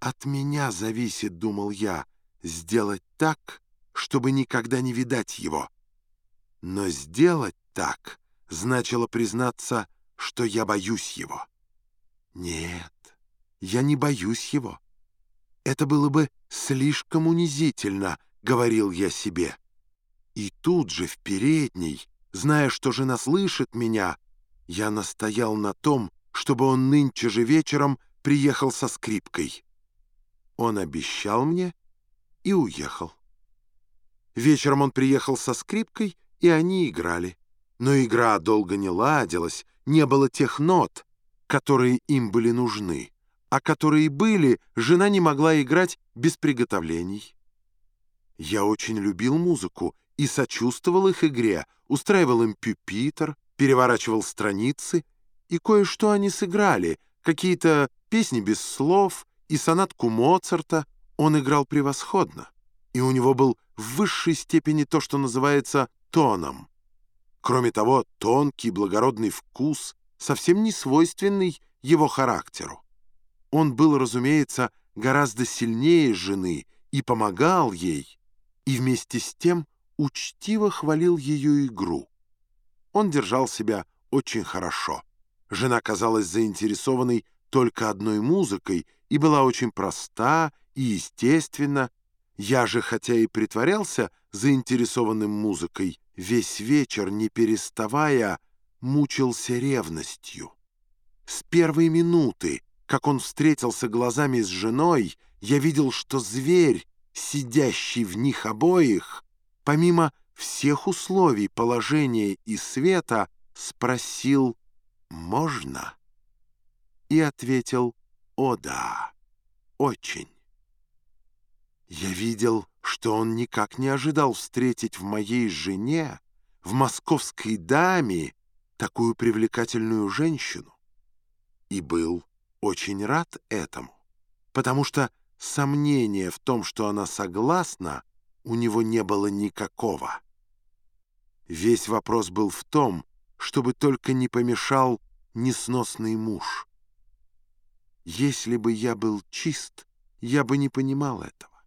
От меня зависит, думал я, сделать так, чтобы никогда не видать его. Но сделать так значило признаться, что я боюсь его. Нет, я не боюсь его. Это было бы слишком унизительно, говорил я себе. И тут же в передней, зная, что жена слышит меня, я настоял на том, чтобы он нынче же вечером приехал со скрипкой. Он обещал мне и уехал. Вечером он приехал со скрипкой, и они играли. Но игра долго не ладилась, не было тех нот, которые им были нужны, а которые были, жена не могла играть без приготовлений. Я очень любил музыку и сочувствовал их игре, устраивал им пюпитр, переворачивал страницы, и кое-что они сыграли, какие-то песни без слов и сонатку Моцарта он играл превосходно, и у него был в высшей степени то, что называется тоном. Кроме того, тонкий благородный вкус, совсем не свойственный его характеру. Он был, разумеется, гораздо сильнее жены и помогал ей, и вместе с тем учтиво хвалил ее игру. Он держал себя очень хорошо. Жена казалась заинтересованной только одной музыкой и была очень проста и естественна. Я же, хотя и притворялся заинтересованным музыкой, весь вечер, не переставая, мучился ревностью. С первой минуты, как он встретился глазами с женой, я видел, что зверь, сидящий в них обоих, помимо всех условий положения и света, спросил «Можно?» и ответил «О да, очень». Я видел, что он никак не ожидал встретить в моей жене, в московской даме, такую привлекательную женщину. И был очень рад этому, потому что сомнения в том, что она согласна, у него не было никакого. Весь вопрос был в том, чтобы только не помешал несносный муж. Если бы я был чист, я бы не понимал этого.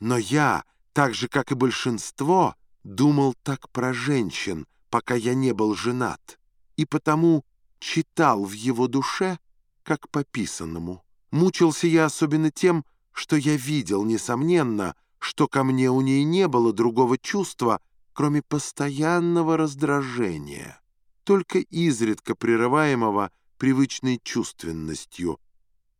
Но я, так же, как и большинство, думал так про женщин, пока я не был женат, и потому читал в его душе, как по писанному. Мучился я особенно тем, что я видел, несомненно, что ко мне у ней не было другого чувства, кроме постоянного раздражения, только изредка прерываемого привычной чувственностью,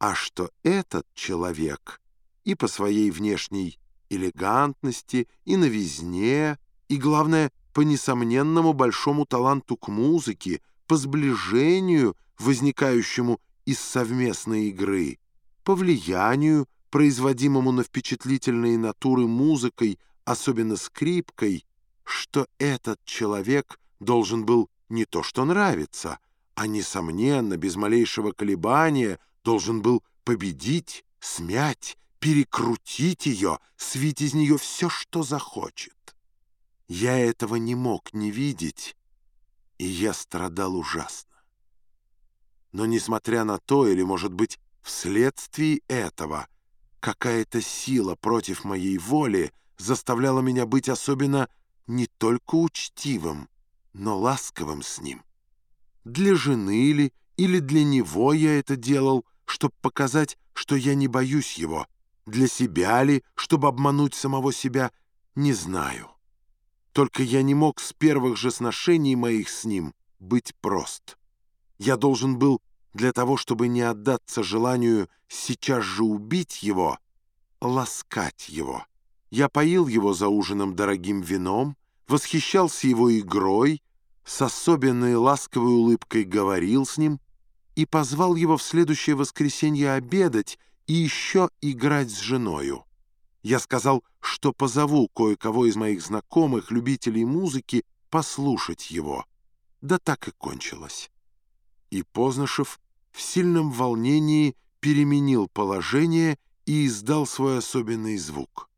а что этот человек и по своей внешней элегантности, и новизне, и, главное, по несомненному большому таланту к музыке, по сближению, возникающему из совместной игры, по влиянию, производимому на впечатлительные натуры музыкой, особенно скрипкой, что этот человек должен был не то что нравиться, а, несомненно, без малейшего колебания должен был победить, смять, перекрутить ее, свить из нее все, что захочет. Я этого не мог не видеть, и я страдал ужасно. Но, несмотря на то, или, может быть, вследствие этого, какая-то сила против моей воли заставляла меня быть особенно не только учтивым, но ласковым с ним. Для жены ли или для него я это делал, чтобы показать, что я не боюсь его, для себя ли, чтобы обмануть самого себя, не знаю. Только я не мог с первых же сношений моих с ним быть прост. Я должен был для того, чтобы не отдаться желанию сейчас же убить его, ласкать его. Я поил его за ужином дорогим вином, восхищался его игрой, с особенной ласковой улыбкой говорил с ним и позвал его в следующее воскресенье обедать и еще играть с женою. Я сказал, что позову кое-кого из моих знакомых, любителей музыки, послушать его. Да так и кончилось. И Познышев в сильном волнении переменил положение и издал свой особенный звук.